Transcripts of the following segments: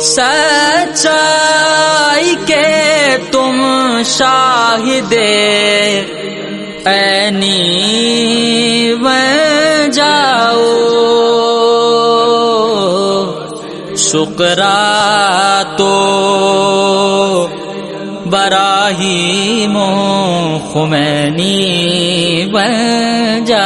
سچائی کے تم شاہد اینی بن جاؤ۔ شکرا تو براہی مو خمینی بن جاؤ۔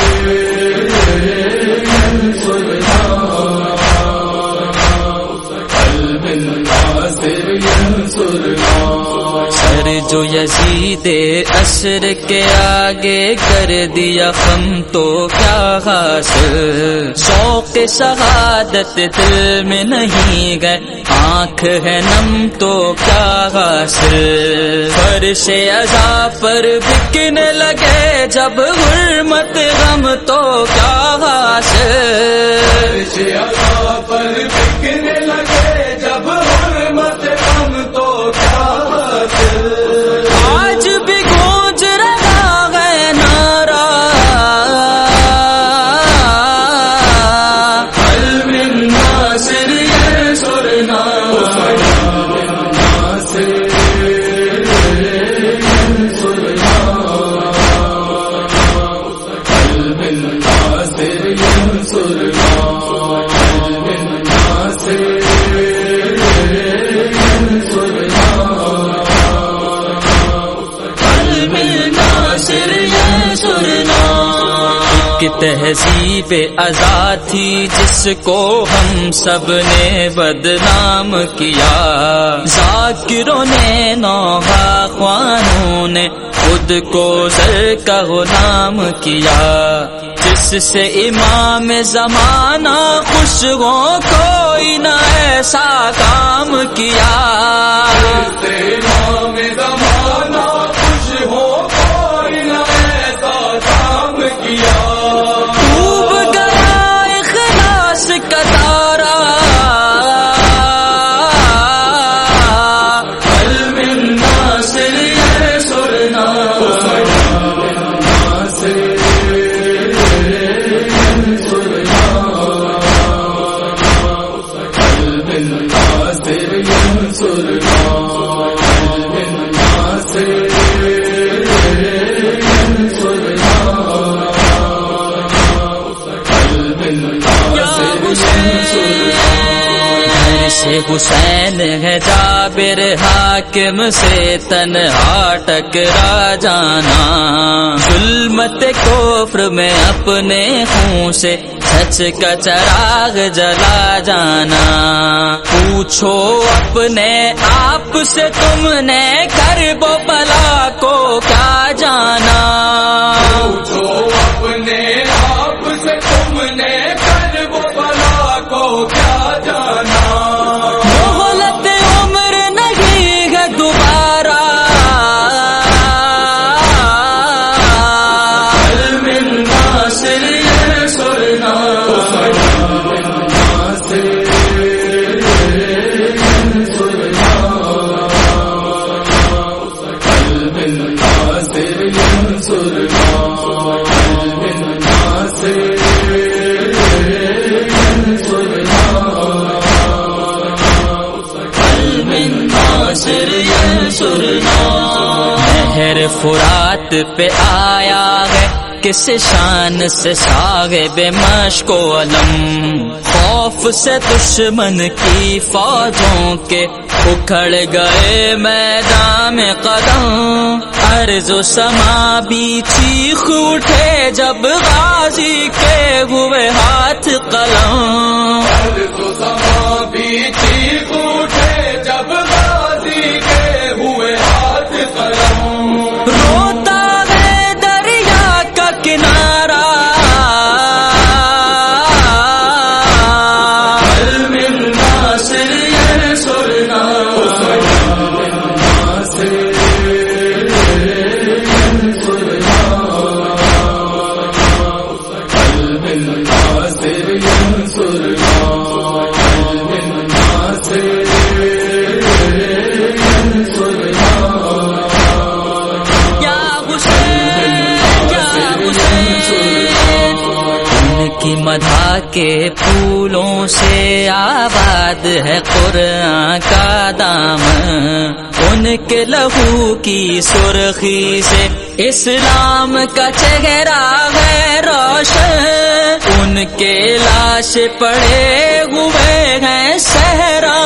جو یزید اثر کے آگے کر دیا ہم تو کیا حاصل شوق شہادت دل میں نہیں گئے، آنکھ ہے نم تو کیا حاصل فرش ازا پر بکنے لگے، جب حرمت غم تو کیا حاصل فرش عذا پر بکنے لگے تہذیب آزاد تھی جس کو ہم سب نے بدنام کیا۔ ذاکروں نے نوحا خوانوں نے خود کو سر کا غلام کیا۔ جس سے امام زمانہ خوش ہو، کوئی نہ ایسا کام کیا۔ سے حسین ہے جابر، حاکم سے تنہا ٹکرا جانا۔ ظلمت کفر میں اپنے خون سے سچ کا چراغ جلا جانا۔ پوچھو اپنے آپ سے تم نے کر بو بلا کو کیا جانا۔ فرات پہ آیا ہے کس شان سے ساگ بے مشک و علم خوف سے دشمن کی فوجوں کے اکھڑ گئے میدان میں قدم عرض و سما بھی چیخ اٹھے جب غازی کے ہوئے ہاتھ قلم تو سما بھی چیخ یا حسین مدھا کے پھولوں سے آباد ہے قرآن کا دام۔ ان کے لہو کی سرخی سے اسلام کا چہرہ ہے روشن۔ ان کے لاش پڑے ہوئے ہیں صحرا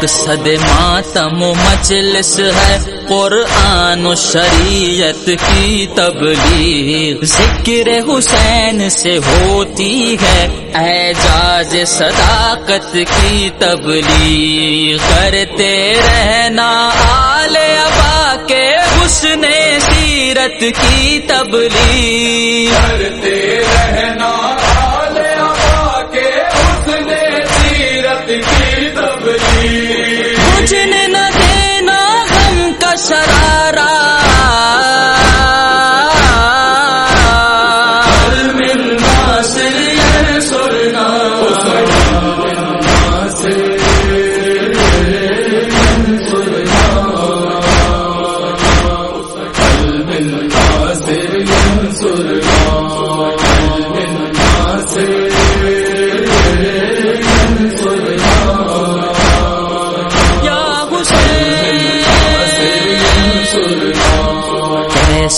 مقصد ماتم و مجلس ہے قرآن و شریعت کی تبلیغ۔ ذکر حسین سے ہوتی ہے اعجاز صداقت کی تبلیغ۔ کرتے رہنا آل ابا کے حسن سیرت کی تبلیغ۔ کرتے رہنا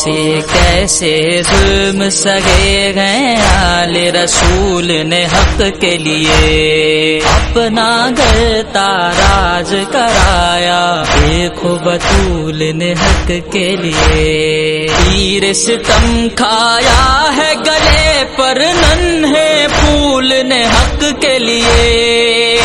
کیسے کیسے ظلم سگے گئے آل رسول نے حق کے لیے؟ اپنا گھر تاراج کرایا، دیکھو بطول نے حق کے لیے۔ تیر ستم کھایا ہے گلے پر، ننھے پھول نے حق کے لیے۔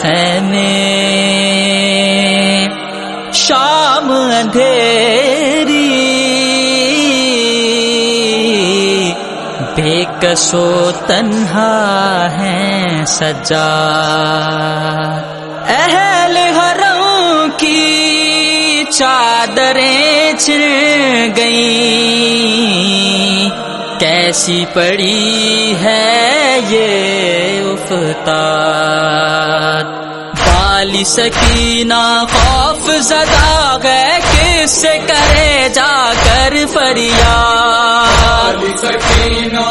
خیمے۔ شام اندھیری۔ بے کسو تنہا ہیں سجا۔ اہل حرم کی چادریں چر گئیں۔ کیسی پڑی ہے یہ افتاد بالی سکینہ خوف زدہ گئے کس سے کرے جا کر فریاد؟ بالی سکینہ